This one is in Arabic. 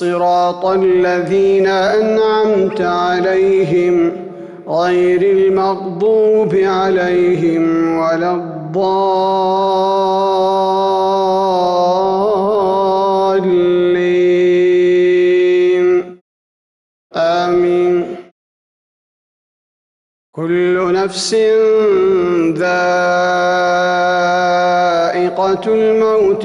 صراط الذين أنعمت عليهم غير المغضوب عليهم ولا الضالين. آمين. كل نفس ذائقة الموت